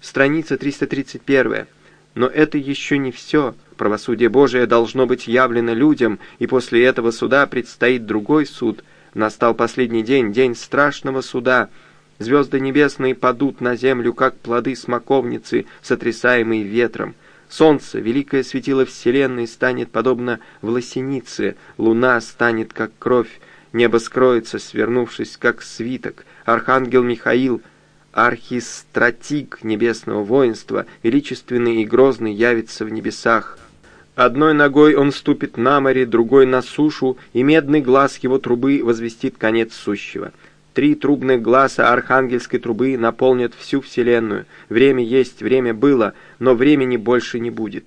Страница 331. Но это еще не все. Правосудие Божие должно быть явлено людям, и после этого суда предстоит другой суд. Настал последний день, день страшного суда. Звезды небесные падут на землю, как плоды смоковницы, сотрясаемые ветром. Солнце, великое светило Вселенной, станет подобно власенице, луна станет, как кровь, небо скроется, свернувшись, как свиток. Архангел Михаил, архистратик небесного воинства, величественный и грозный, явится в небесах. Одной ногой он ступит на море, другой на сушу, и медный глаз его трубы возвестит конец сущего. Три трубных глаза архангельской трубы наполнят всю вселенную. Время есть, время было, но времени больше не будет.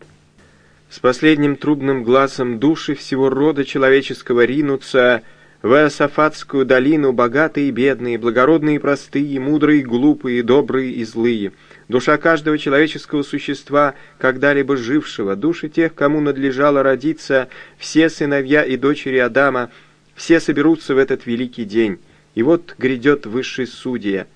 С последним трубным глазом души всего рода человеческого ринутся в Иосафатскую долину богатые и бедные, благородные и простые, мудрые и глупые, добрые и злые. Душа каждого человеческого существа, когда-либо жившего, души тех, кому надлежало родиться, все сыновья и дочери Адама, все соберутся в этот великий день. И вот грядет высший судья,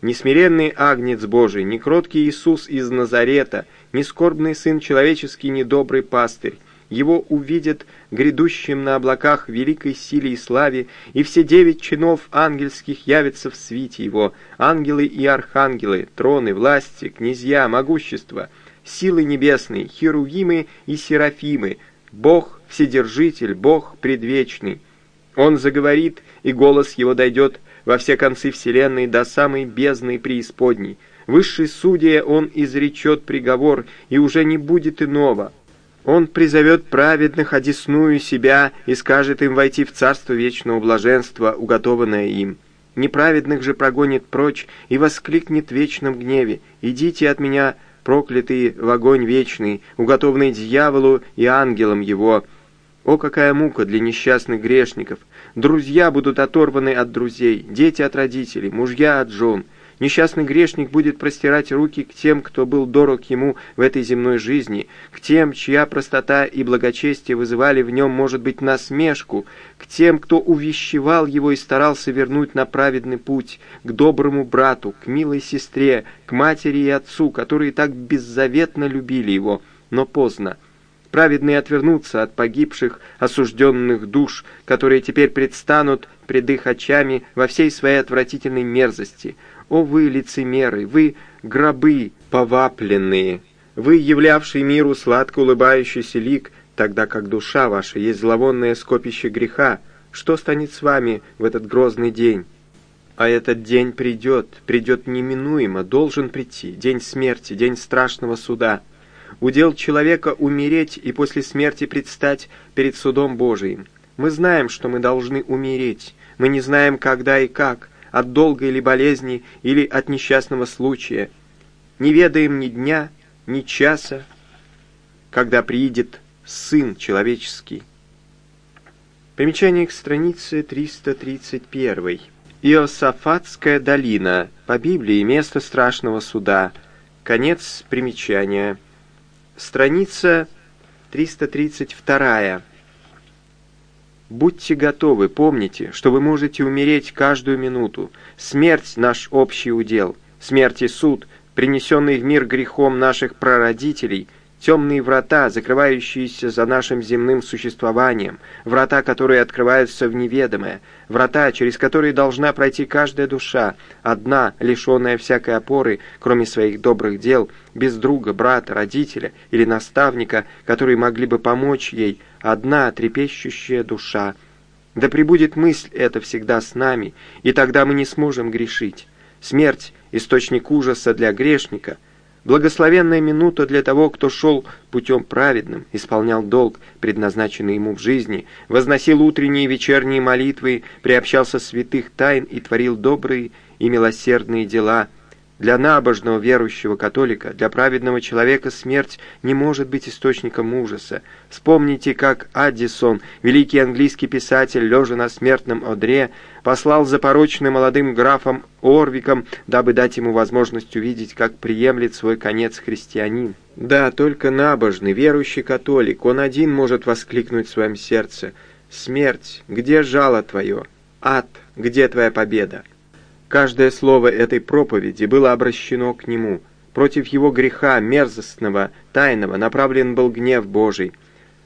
не смиренный агнец Божий, не кроткий Иисус из Назарета, не скорбный сын человеческий, не добрый пастырь, его увидят грядущим на облаках великой силе и славе, и все девять чинов ангельских явятся в свите его, ангелы и архангелы, троны, власти, князья, могущества, силы небесные, херувимы и серафимы, Бог Вседержитель, Бог Предвечный. Он заговорит, и голос его дойдет во все концы вселенной до самой бездны преисподней. Высший судья он изречет приговор, и уже не будет иного. Он призовет праведных, одесную себя, и скажет им войти в царство вечного блаженства, уготованное им. Неправедных же прогонит прочь и воскликнет в вечном гневе. «Идите от меня, проклятые, в огонь вечный, уготованный дьяволу и ангелам его». О, какая мука для несчастных грешников! Друзья будут оторваны от друзей, дети от родителей, мужья от жен. Несчастный грешник будет простирать руки к тем, кто был дорог ему в этой земной жизни, к тем, чья простота и благочестие вызывали в нем, может быть, насмешку, к тем, кто увещевал его и старался вернуть на праведный путь, к доброму брату, к милой сестре, к матери и отцу, которые так беззаветно любили его, но поздно. Праведные отвернутся от погибших, осужденных душ, которые теперь предстанут пред их очами во всей своей отвратительной мерзости – о вы, лицемеры, вы, гробы повапленные, вы, являвший миру сладко улыбающийся лик, тогда как душа ваша есть зловонное скопище греха, что станет с вами в этот грозный день? А этот день придет, придет неминуемо, должен прийти, день смерти, день страшного суда. Удел человека умереть и после смерти предстать перед судом Божиим. Мы знаем, что мы должны умереть, мы не знаем, когда и как, от долга или болезни, или от несчастного случая. Не ведаем ни дня, ни часа, когда приидет Сын Человеческий. Примечание к странице 331. Иосафатская долина. По Библии место страшного суда. Конец примечания. Страница 332. Будьте готовы, помните, что вы можете умереть каждую минуту. Смерть — наш общий удел. Смерть и суд, принесенный в мир грехом наших прародителей, темные врата, закрывающиеся за нашим земным существованием, врата, которые открываются в неведомое, врата, через которые должна пройти каждая душа, одна, лишенная всякой опоры, кроме своих добрых дел, без друга, брата, родителя или наставника, которые могли бы помочь ей, одна трепещущая душа. Да пребудет мысль эта всегда с нами, и тогда мы не сможем грешить. Смерть — источник ужаса для грешника, благословенная минута для того, кто шел путем праведным, исполнял долг, предназначенный ему в жизни, возносил утренние и вечерние молитвы, приобщался святых тайн и творил добрые и милосердные дела — для набожного верующего католика, для праведного человека смерть не может быть источником ужаса. Вспомните, как Аддисон, великий английский писатель, лежа на смертном одре, послал за молодым графом Орвиком, дабы дать ему возможность увидеть, как приемлет свой конец христианин. Да, только набожный, верующий католик, он один может воскликнуть в своем сердце «Смерть, где жало твое? Ад, где твоя победа?» Каждое слово этой проповеди было обращено к нему. Против его греха, мерзостного, тайного, направлен был гнев Божий.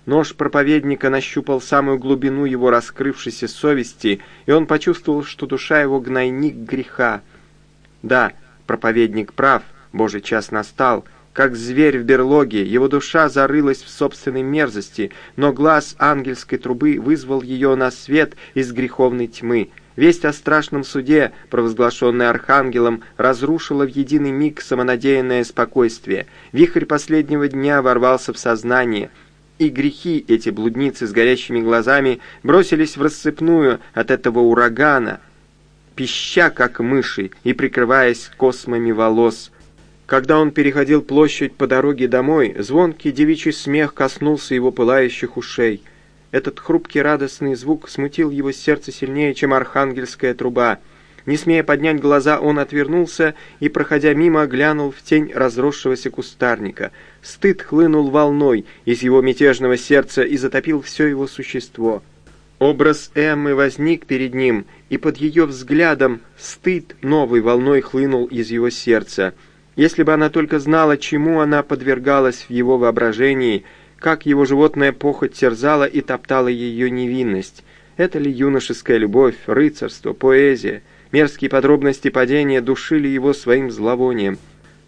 Нож проповедника нащупал самую глубину его раскрывшейся совести, и он почувствовал, что душа его гнойник греха. Да, проповедник прав, Божий час настал. Как зверь в берлоге, его душа зарылась в собственной мерзости, но глаз ангельской трубы вызвал ее на свет из греховной тьмы. Весть о страшном суде, провозглашенная архангелом, разрушила в единый миг самонадеянное спокойствие. Вихрь последнего дня ворвался в сознание — и грехи эти блудницы с горящими глазами бросились в рассыпную от этого урагана, пища, как мыши, и прикрываясь космами волос. Когда он переходил площадь по дороге домой, звонкий девичий смех коснулся его пылающих ушей. Этот хрупкий радостный звук смутил его сердце сильнее, чем архангельская труба — не смея поднять глаза, он отвернулся и, проходя мимо, глянул в тень разросшегося кустарника. Стыд хлынул волной из его мятежного сердца и затопил все его существо. Образ Эммы возник перед ним, и под ее взглядом стыд новой волной хлынул из его сердца. Если бы она только знала, чему она подвергалась в его воображении, как его животная похоть терзала и топтала ее невинность. Это ли юношеская любовь, рыцарство, поэзия — Мерзкие подробности падения душили его своим зловонием.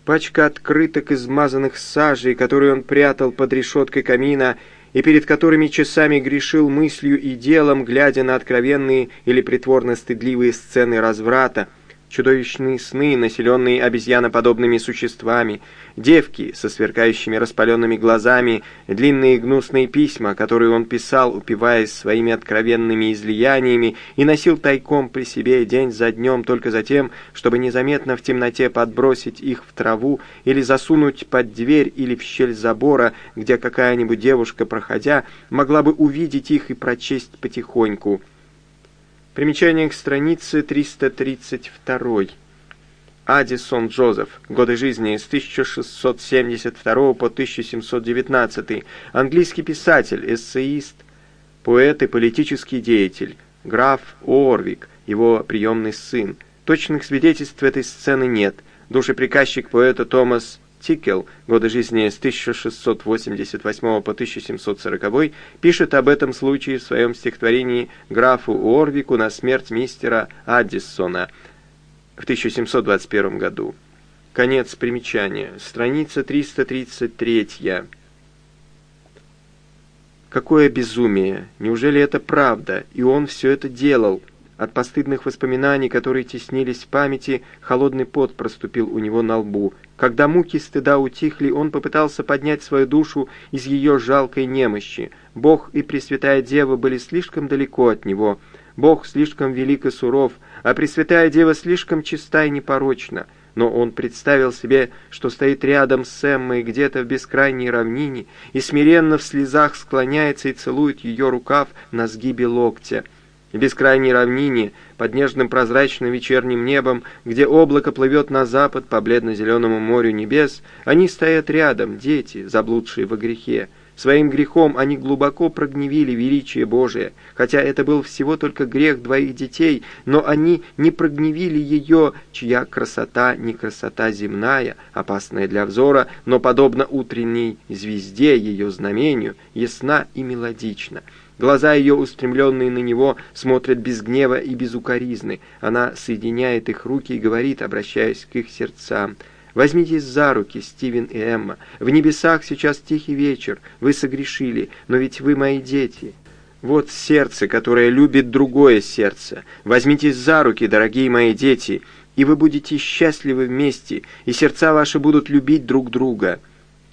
Пачка открыток, измазанных сажей, которые он прятал под решеткой камина, и перед которыми часами грешил мыслью и делом, глядя на откровенные или притворно стыдливые сцены разврата, чудовищные сны, населенные обезьяноподобными существами, девки со сверкающими распаленными глазами, длинные гнусные письма, которые он писал, упиваясь своими откровенными излияниями, и носил тайком при себе день за днем только за тем, чтобы незаметно в темноте подбросить их в траву или засунуть под дверь или в щель забора, где какая-нибудь девушка, проходя, могла бы увидеть их и прочесть потихоньку. Примечание к странице 332. Адисон Джозеф. Годы жизни с 1672 по 1719. Английский писатель, эссеист, поэт и политический деятель. Граф Орвик, его приемный сын. Точных свидетельств этой сцены нет. Душеприказчик поэта Томас Тикел, годы жизни с 1688 по 1740, пишет об этом случае в своем стихотворении «Графу Орвику на смерть мистера Аддисона» в 1721 году. Конец примечания. Страница 333. Какое безумие! Неужели это правда? И он все это делал? От постыдных воспоминаний, которые теснились в памяти, холодный пот проступил у него на лбу. Когда муки стыда утихли, он попытался поднять свою душу из ее жалкой немощи. Бог и Пресвятая Дева были слишком далеко от него. Бог слишком велик и суров, а Пресвятая Дева слишком чиста и непорочна. Но он представил себе, что стоит рядом с Эммой где-то в бескрайней равнине и смиренно в слезах склоняется и целует ее рукав на сгибе локтя — бескрайней равнине, под нежным прозрачным вечерним небом, где облако плывет на запад по бледно-зеленому морю небес, они стоят рядом, дети, заблудшие во грехе. Своим грехом они глубоко прогневили величие Божие, хотя это был всего только грех двоих детей, но они не прогневили ее, чья красота не красота земная, опасная для взора, но, подобно утренней звезде ее знамению, ясна и мелодична. Глаза ее, устремленные на него, смотрят без гнева и без укоризны. Она соединяет их руки и говорит, обращаясь к их сердцам, «Возьмитесь за руки, Стивен и Эмма. В небесах сейчас тихий вечер. Вы согрешили, но ведь вы мои дети». Вот сердце, которое любит другое сердце. Возьмитесь за руки, дорогие мои дети, и вы будете счастливы вместе, и сердца ваши будут любить друг друга.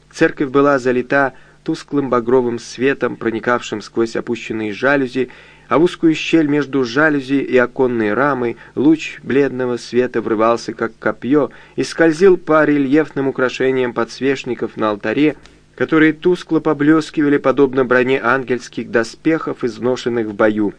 Церковь была залита тусклым багровым светом, проникавшим сквозь опущенные жалюзи, а в узкую щель между жалюзи и оконной рамой луч бледного света врывался, как копье, и скользил по рельефным украшениям подсвечников на алтаре, которые тускло поблескивали, подобно броне ангельских доспехов, изношенных в бою.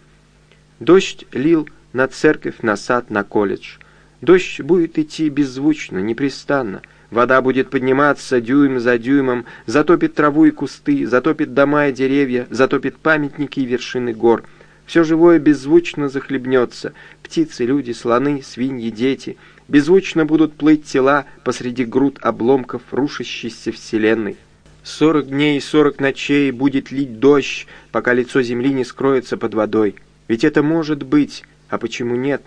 Дождь лил на церковь, на сад, на колледж. Дождь будет идти беззвучно, непрестанно — Вода будет подниматься дюйм за дюймом, затопит траву и кусты, затопит дома и деревья, затопит памятники и вершины гор. Все живое беззвучно захлебнется. Птицы, люди, слоны, свиньи, дети. Беззвучно будут плыть тела посреди груд обломков рушащейся вселенной. Сорок дней и сорок ночей будет лить дождь, пока лицо земли не скроется под водой. Ведь это может быть, а почему нет?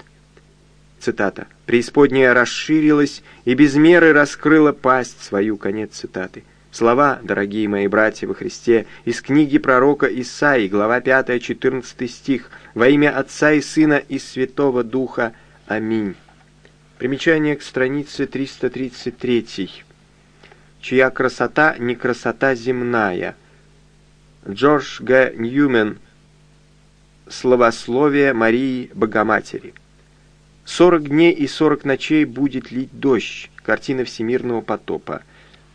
Цитата. «Преисподняя расширилась и без меры раскрыла пасть свою». Конец цитаты. Слова, дорогие мои братья во Христе, из книги пророка Исаии, глава 5, 14 стих. «Во имя Отца и Сына и Святого Духа. Аминь». Примечание к странице 333. Чья красота не красота земная. Джордж Г. Ньюмен. Словословие Марии Богоматери. «Сорок дней и сорок ночей будет лить дождь» картина всемирного потопа.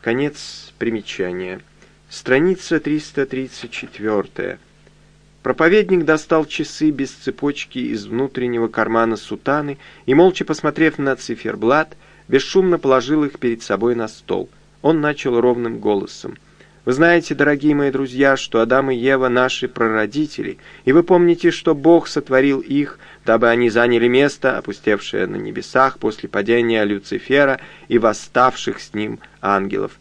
Конец примечания. Страница 334. Проповедник достал часы без цепочки из внутреннего кармана сутаны и, молча посмотрев на циферблат, бесшумно положил их перед собой на стол. Он начал ровным голосом. «Вы знаете, дорогие мои друзья, что Адам и Ева — наши прародители, и вы помните, что Бог сотворил их, дабы они заняли место, опустевшее на небесах после падения Люцифера и восставших с ним ангелов.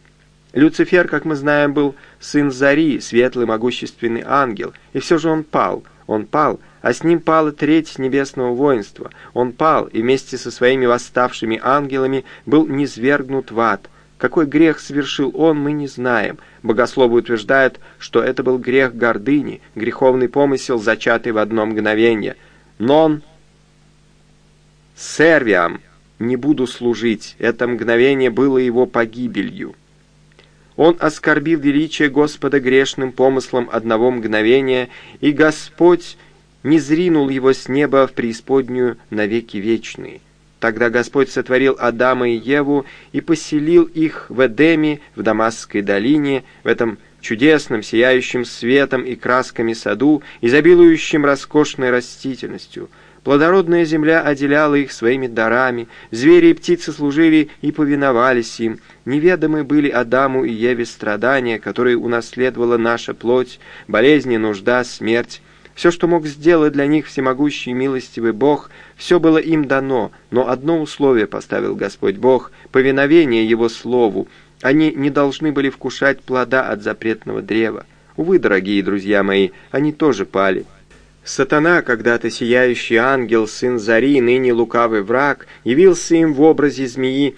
Люцифер, как мы знаем, был сын Зари, светлый могущественный ангел, и все же он пал. Он пал, а с ним пала треть небесного воинства. Он пал, и вместе со своими восставшими ангелами был низвергнут в ад. Какой грех совершил он, мы не знаем. Богословы утверждают, что это был грех гордыни, греховный помысел, зачатый в одно мгновение. «Нон сервиам» — «не буду служить», это мгновение было его погибелью. Он оскорбил величие Господа грешным помыслом одного мгновения, и Господь не зринул его с неба в преисподнюю навеки вечные. Тогда Господь сотворил Адама и Еву и поселил их в Эдеме, в Дамасской долине, в этом чудесном, сияющем светом и красками саду, изобилующем роскошной растительностью – Плодородная земля отделяла их своими дарами, звери и птицы служили и повиновались им. Неведомы были Адаму и Еве страдания, которые унаследовала наша плоть, болезни, нужда, смерть. Все, что мог сделать для них всемогущий и милостивый Бог, все было им дано, но одно условие поставил Господь Бог — повиновение Его Слову. Они не должны были вкушать плода от запретного древа. Увы, дорогие друзья мои, они тоже пали. Сатана, когда-то сияющий ангел, сын Зари, ныне лукавый враг, явился им в образе змеи,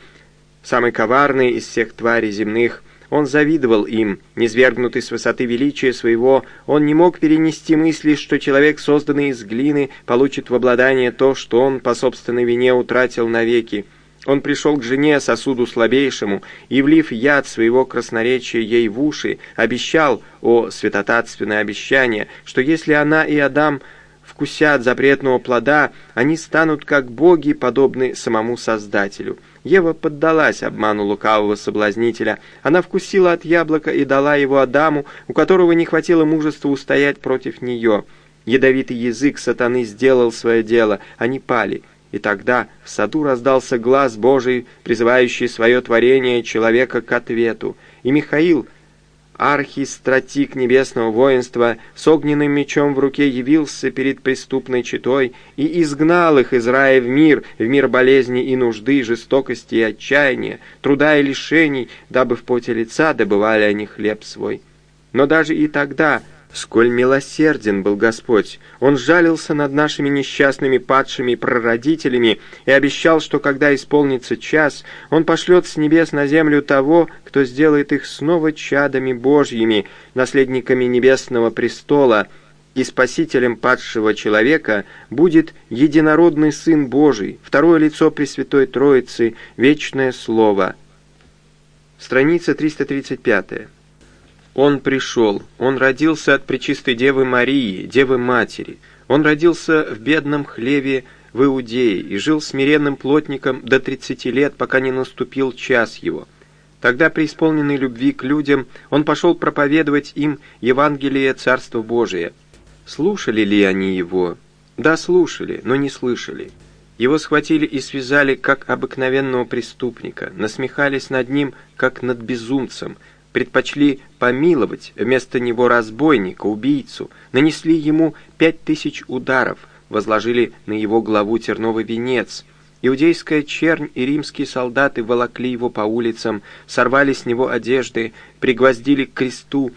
самый коварный из всех тварей земных. Он завидовал им, низвергнутый с высоты величия своего, он не мог перенести мысли, что человек, созданный из глины, получит в обладание то, что он по собственной вине утратил навеки. Он пришел к жене, сосуду слабейшему, и, влив яд своего красноречия ей в уши, обещал, о святотатственное обещание, что если она и Адам вкусят запретного плода, они станут как боги, подобны самому Создателю. Ева поддалась обману лукавого соблазнителя. Она вкусила от яблока и дала его Адаму, у которого не хватило мужества устоять против нее. Ядовитый язык сатаны сделал свое дело, они пали. И тогда в саду раздался глаз Божий, призывающий свое творение человека к ответу. И Михаил, архистратик небесного воинства, с огненным мечом в руке явился перед преступной четой и изгнал их из рая в мир, в мир болезни и нужды, жестокости и отчаяния, труда и лишений, дабы в поте лица добывали они хлеб свой. Но даже и тогда Сколь милосерден был Господь! Он жалился над нашими несчастными падшими прародителями и обещал, что когда исполнится час, Он пошлет с небес на землю того, кто сделает их снова чадами Божьими, наследниками небесного престола, и спасителем падшего человека будет единородный Сын Божий, второе лицо Пресвятой Троицы, вечное Слово. Страница 335. Он пришел, он родился от Пречистой Девы Марии, Девы Матери. Он родился в бедном хлеве в Иудее и жил смиренным плотником до 30 лет, пока не наступил час его. Тогда, преисполненный любви к людям, он пошел проповедовать им Евангелие Царства Божия. Слушали ли они его? Да, слушали, но не слышали. Его схватили и связали, как обыкновенного преступника, насмехались над ним, как над безумцем, предпочли помиловать вместо него разбойника, убийцу, нанесли ему пять тысяч ударов, возложили на его главу терновый венец, Иудейская чернь и римские солдаты волокли его по улицам, сорвали с него одежды, пригвоздили к кресту,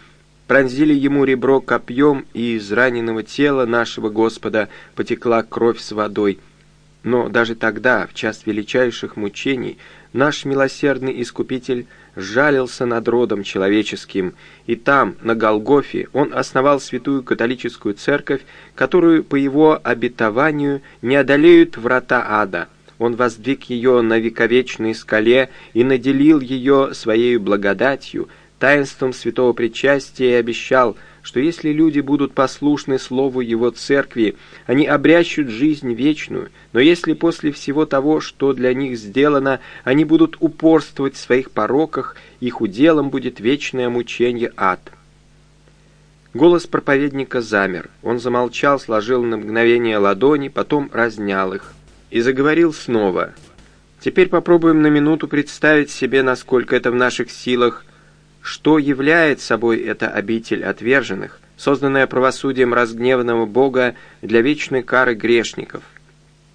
пронзили ему ребро копьем, и из раненого тела нашего Господа потекла кровь с водой. Но даже тогда, в час величайших мучений, наш милосердный Искупитель жалился над родом человеческим, и там, на Голгофе, он основал святую католическую церковь, которую по его обетованию не одолеют врата ада. Он воздвиг ее на вековечной скале и наделил ее своей благодатью, таинством святого причастия и обещал, что если люди будут послушны слову его церкви, они обрящут жизнь вечную, но если после всего того, что для них сделано, они будут упорствовать в своих пороках, их уделом будет вечное мучение ад. Голос проповедника замер. Он замолчал, сложил на мгновение ладони, потом разнял их и заговорил снова. Теперь попробуем на минуту представить себе, насколько это в наших силах, что является собой эта обитель отверженных, созданная правосудием разгневанного Бога для вечной кары грешников.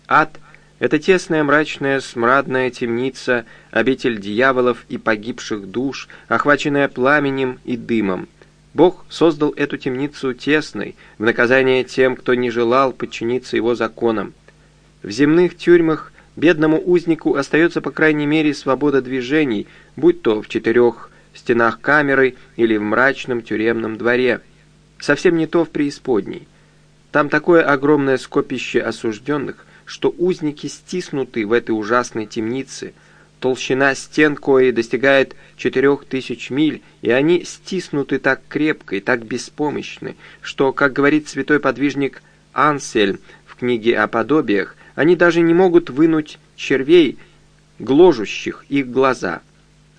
Ад — это тесная мрачная смрадная темница, обитель дьяволов и погибших душ, охваченная пламенем и дымом. Бог создал эту темницу тесной, в наказание тем, кто не желал подчиниться его законам. В земных тюрьмах бедному узнику остается по крайней мере свобода движений, будь то в четырех стенах камеры или в мрачном тюремном дворе. Совсем не то в преисподней. Там такое огромное скопище осужденных, что узники стиснуты в этой ужасной темнице. Толщина стен кои достигает четырех тысяч миль, и они стиснуты так крепко и так беспомощны, что, как говорит святой подвижник Ансельм в книге о подобиях, они даже не могут вынуть червей, гложущих их глаза.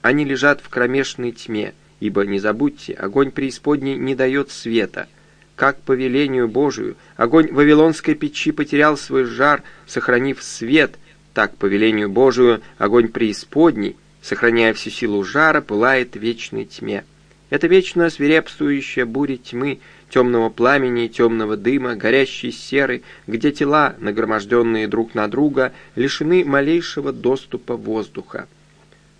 Они лежат в кромешной тьме, ибо, не забудьте, огонь преисподней не дает света. Как по велению Божию огонь Вавилонской печи потерял свой жар, сохранив свет, так по велению Божию огонь преисподней, сохраняя всю силу жара, пылает вечной тьме. Это вечно свирепствующая буря тьмы, темного пламени и темного дыма, горящей серы, где тела, нагроможденные друг на друга, лишены малейшего доступа воздуха.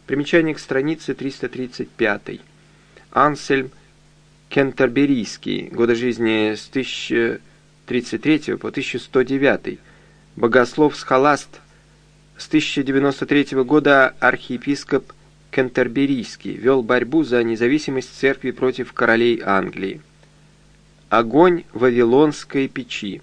Примечание к странице 335. Ансельм Кентерберийский, годы жизни с 1033 по 1109. Богослов Схоласт с 1093 года архиепископ Кентерберийский вел борьбу за независимость церкви против королей Англии. Огонь Вавилонской печи.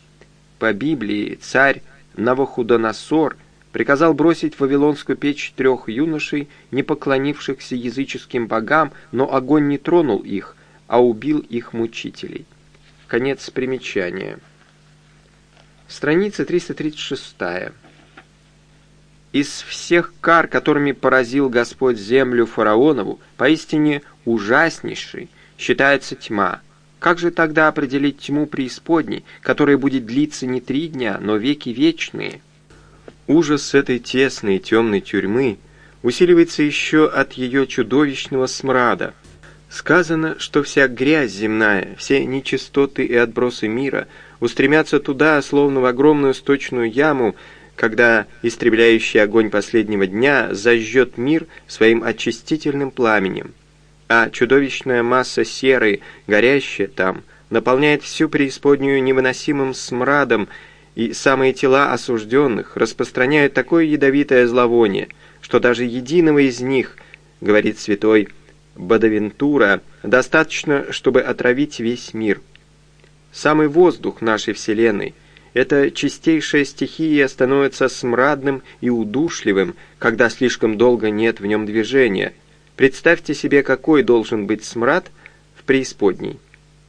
По Библии царь Навуходоносор приказал бросить в Вавилонскую печь трех юношей, не поклонившихся языческим богам, но огонь не тронул их, а убил их мучителей. Конец примечания. Страница 336. Из всех кар, которыми поразил Господь землю фараонову, поистине ужаснейшей считается тьма – как же тогда определить тьму преисподней, которая будет длиться не три дня, но веки вечные? Ужас этой тесной темной тюрьмы усиливается еще от ее чудовищного смрада. Сказано, что вся грязь земная, все нечистоты и отбросы мира устремятся туда, словно в огромную сточную яму, когда истребляющий огонь последнего дня зажжет мир своим очистительным пламенем а чудовищная масса серы, горящая там, наполняет всю преисподнюю невыносимым смрадом, и самые тела осужденных распространяют такое ядовитое зловоние, что даже единого из них, говорит святой Бадавентура, достаточно, чтобы отравить весь мир. Самый воздух нашей Вселенной – эта чистейшая стихия становится смрадным и удушливым, когда слишком долго нет в нем движения – Представьте себе, какой должен быть смрад в преисподней.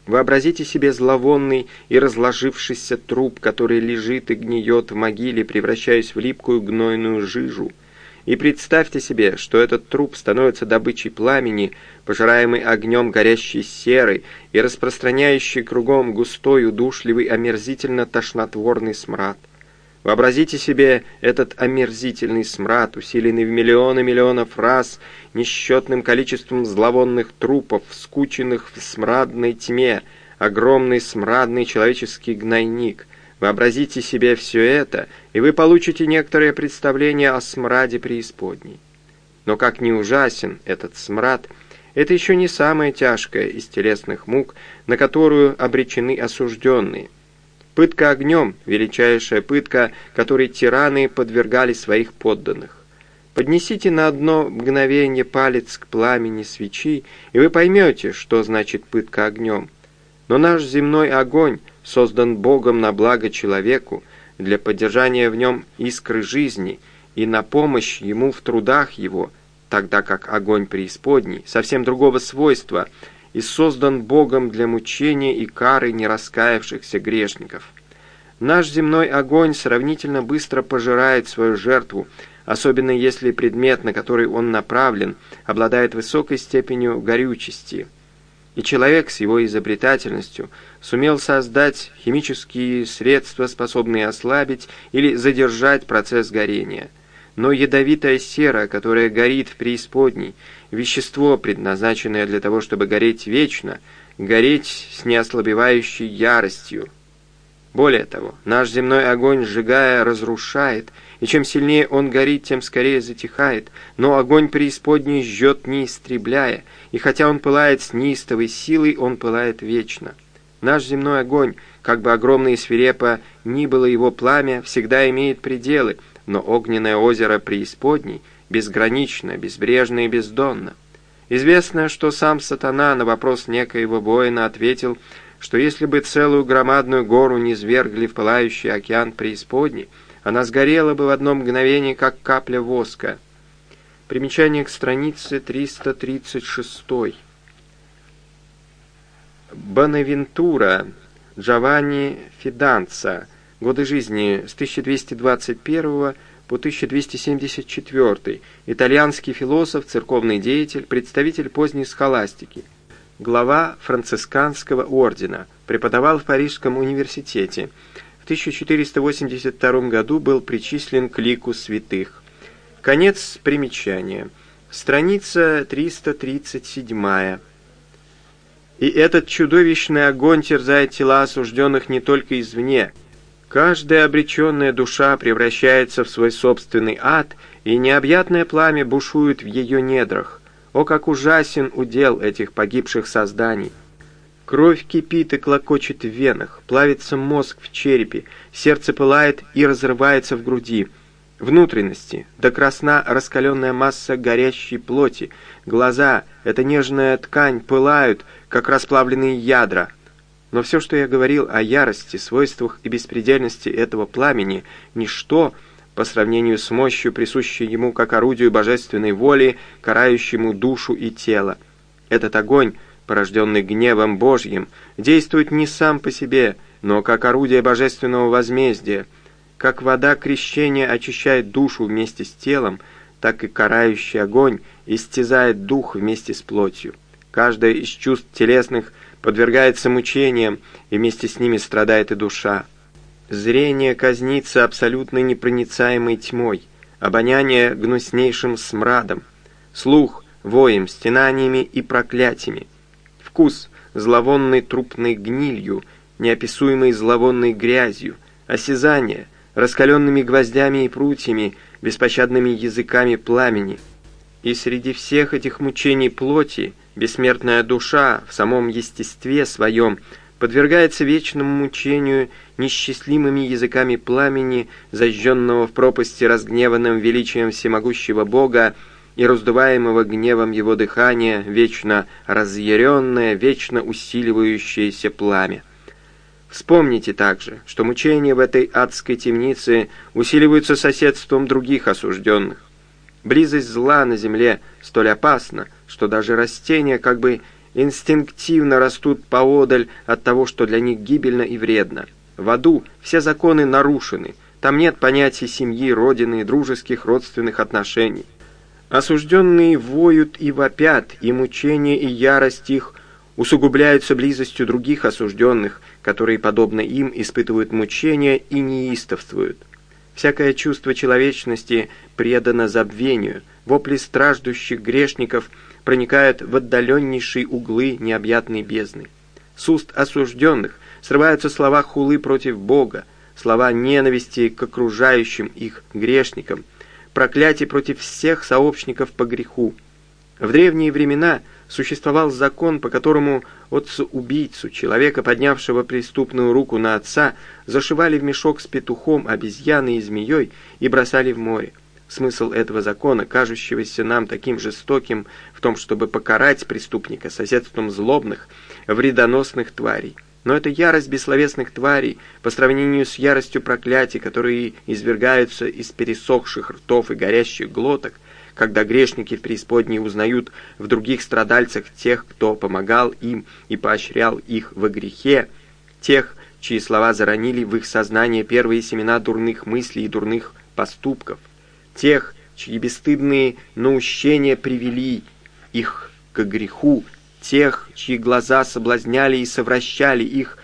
Вообразите себе зловонный и разложившийся труп, который лежит и гниет в могиле, превращаясь в липкую гнойную жижу. И представьте себе, что этот труп становится добычей пламени, пожираемый огнем горящей серы и распространяющий кругом густой, удушливый, омерзительно-тошнотворный смрад. Вообразите себе этот омерзительный смрад, усиленный в миллионы миллионов раз несчетным количеством зловонных трупов, скученных в смрадной тьме, огромный смрадный человеческий гнойник, Вообразите себе все это, и вы получите некоторое представление о смраде преисподней. Но как ни ужасен этот смрад, это еще не самое тяжкое из телесных мук, на которую обречены осужденные. Пытка огнем – величайшая пытка, которой тираны подвергали своих подданных. Поднесите на одно мгновение палец к пламени свечи, и вы поймете, что значит пытка огнем. Но наш земной огонь создан Богом на благо человеку, для поддержания в нем искры жизни и на помощь ему в трудах его, тогда как огонь преисподней, совсем другого свойства, и создан Богом для мучения и кары нераскаявшихся грешников. Наш земной огонь сравнительно быстро пожирает свою жертву, особенно если предмет, на который он направлен, обладает высокой степенью горючести. И человек с его изобретательностью сумел создать химические средства, способные ослабить или задержать процесс горения. Но ядовитая сера, которая горит в преисподней, вещество, предназначенное для того, чтобы гореть вечно, гореть с неослабевающей яростью. Более того, наш земной огонь, сжигая, разрушает – и чем сильнее он горит, тем скорее затихает, но огонь преисподней жжет, не истребляя, и хотя он пылает с неистовой силой, он пылает вечно. Наш земной огонь, как бы огромно и свирепо ни было его пламя, всегда имеет пределы, но огненное озеро преисподней безгранично, безбрежно и бездонно. Известно, что сам сатана на вопрос некоего воина ответил, что если бы целую громадную гору не свергли в пылающий океан преисподней, она сгорела бы в одно мгновение, как капля воска. Примечание к странице 336. Бонавентура Джованни Фиданца. Годы жизни с 1221 по 1274. Итальянский философ, церковный деятель, представитель поздней схоластики. Глава францисканского ордена. Преподавал в Парижском университете. 1482 году был причислен к лику святых. Конец примечания. Страница 337. И этот чудовищный огонь терзает тела осужденных не только извне. Каждая обреченная душа превращается в свой собственный ад, и необъятное пламя бушует в ее недрах. О, как ужасен удел этих погибших созданий! Кровь кипит и клокочет в венах, плавится мозг в черепе, сердце пылает и разрывается в груди. Внутренности, до красна раскаленная масса горящей плоти, глаза, эта нежная ткань пылают, как расплавленные ядра. Но все, что я говорил о ярости, свойствах и беспредельности этого пламени, ничто по сравнению с мощью, присущей ему как орудию божественной воли, карающему душу и тело. Этот огонь — порожденный гневом Божьим, действует не сам по себе, но как орудие божественного возмездия. Как вода крещения очищает душу вместе с телом, так и карающий огонь истязает дух вместе с плотью. Каждое из чувств телесных подвергается мучениям, и вместе с ними страдает и душа. Зрение казнится абсолютно непроницаемой тьмой, обоняние гнуснейшим смрадом, слух — воем, стенаниями и проклятиями, вкус зловонной трупной гнилью, неописуемой зловонной грязью, осязание раскаленными гвоздями и прутьями, беспощадными языками пламени. И среди всех этих мучений плоти бессмертная душа в самом естестве своем подвергается вечному мучению несчастливыми языками пламени, зажженного в пропасти разгневанным величием всемогущего Бога, и раздуваемого гневом его дыхания вечно разъяренное, вечно усиливающееся пламя. Вспомните также, что мучения в этой адской темнице усиливаются соседством других осужденных. Близость зла на земле столь опасна, что даже растения как бы инстинктивно растут поодаль от того, что для них гибельно и вредно. В аду все законы нарушены, там нет понятий семьи, родины, дружеских, родственных отношений. Осужденные воют и вопят, и мучения и ярость их усугубляются близостью других осужденных, которые, подобно им, испытывают мучения и неистовствуют. Всякое чувство человечности предано забвению, вопли страждущих грешников проникают в отдаленнейшие углы необъятной бездны. С уст осужденных срываются слова хулы против Бога, слова ненависти к окружающим их грешникам, проклятие против всех сообщников по греху. В древние времена существовал закон, по которому отца-убийцу, человека, поднявшего преступную руку на отца, зашивали в мешок с петухом, обезьяной и змеей и бросали в море. Смысл этого закона, кажущегося нам таким жестоким, в том, чтобы покарать преступника соседством злобных, вредоносных тварей. Но это ярость бессловесных тварей по сравнению с яростью проклятий, которые извергаются из пересохших ртов и горящих глоток, когда грешники в преисподней узнают в других страдальцах тех, кто помогал им и поощрял их во грехе, тех, чьи слова заронили в их сознание первые семена дурных мыслей и дурных поступков тех, чьи бесстыдные наущения привели их к греху, тех, чьи глаза соблазняли и совращали их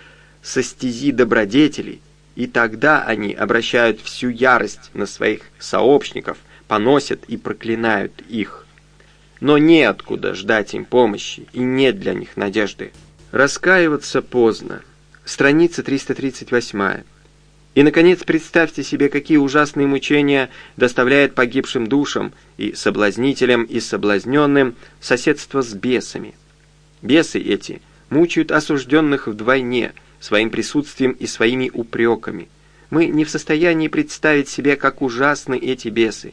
со стези добродетелей, и тогда они обращают всю ярость на своих сообщников, поносят и проклинают их. Но неоткуда ждать им помощи, и нет для них надежды. Раскаиваться поздно. Страница 338. И, наконец, представьте себе, какие ужасные мучения доставляет погибшим душам и соблазнителям и соблазненным соседство с бесами. Бесы эти мучают осужденных вдвойне, своим присутствием и своими упреками. Мы не в состоянии представить себе, как ужасны эти бесы.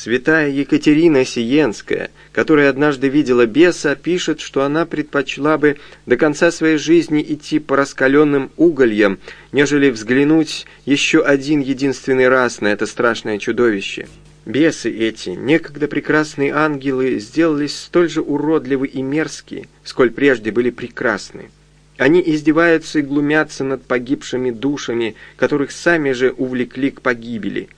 Святая Екатерина Сиенская, которая однажды видела беса, пишет, что она предпочла бы до конца своей жизни идти по раскаленным угольям, нежели взглянуть еще один единственный раз на это страшное чудовище. Бесы эти, некогда прекрасные ангелы, сделались столь же уродливы и мерзкие, сколь прежде были прекрасны. Они издеваются и глумятся над погибшими душами, которых сами же увлекли к погибели –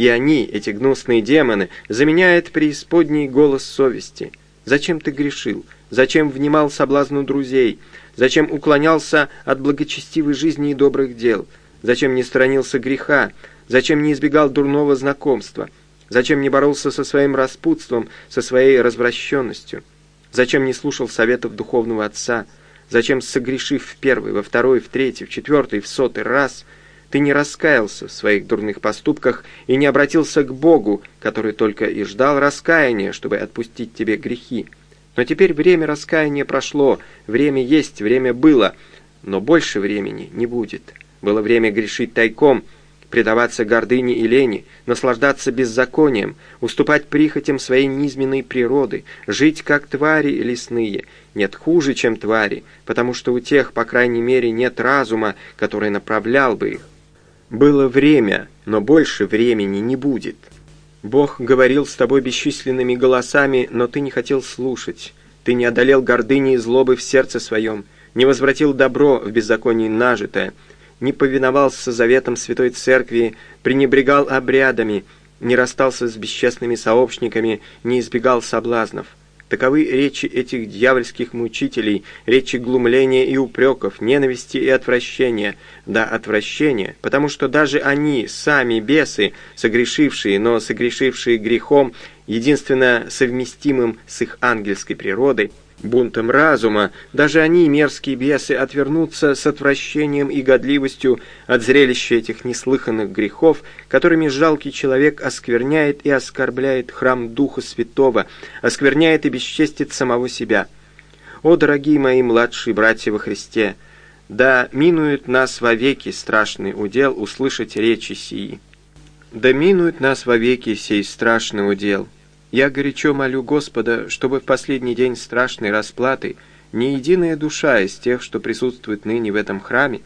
и они, эти гнусные демоны, заменяют преисподний голос совести. Зачем ты грешил? Зачем внимал соблазну друзей? Зачем уклонялся от благочестивой жизни и добрых дел? Зачем не сторонился греха? Зачем не избегал дурного знакомства? Зачем не боролся со своим распутством, со своей развращенностью? Зачем не слушал советов духовного отца? Зачем, согрешив в первый, во второй, в третий, в четвертый, в сотый раз – ты не раскаялся в своих дурных поступках и не обратился к Богу, который только и ждал раскаяния, чтобы отпустить тебе грехи. Но теперь время раскаяния прошло, время есть, время было, но больше времени не будет. Было время грешить тайком, предаваться гордыне и лени, наслаждаться беззаконием, уступать прихотям своей низменной природы, жить как твари лесные. Нет хуже, чем твари, потому что у тех, по крайней мере, нет разума, который направлял бы их. Было время, но больше времени не будет. Бог говорил с тобой бесчисленными голосами, но ты не хотел слушать. Ты не одолел гордыни и злобы в сердце своем, не возвратил добро в беззаконии нажитое, не повиновался заветам Святой Церкви, пренебрегал обрядами, не расстался с бесчестными сообщниками, не избегал соблазнов. Таковы речи этих дьявольских мучителей, речи глумления и упреков, ненависти и отвращения. Да, отвращения, потому что даже они, сами бесы, согрешившие, но согрешившие грехом, единственно совместимым с их ангельской природой, бунтом разума, даже они, мерзкие бесы, отвернутся с отвращением и годливостью от зрелища этих неслыханных грехов, которыми жалкий человек оскверняет и оскорбляет храм Духа Святого, оскверняет и бесчестит самого себя. О, дорогие мои младшие братья во Христе! Да минует нас вовеки страшный удел услышать речи сии. Да минует нас вовеки сей страшный удел. Я горячо молю Господа, чтобы в последний день страшной расплаты ни единая душа из тех, что присутствует ныне в этом храме,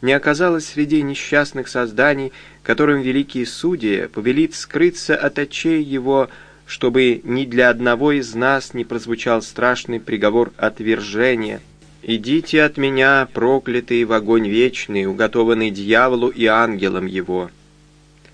не оказалась среди несчастных созданий, которым великий судья повелит скрыться от очей его, чтобы ни для одного из нас не прозвучал страшный приговор отвержения. «Идите от меня, проклятые в огонь вечный, уготованный дьяволу и ангелам его».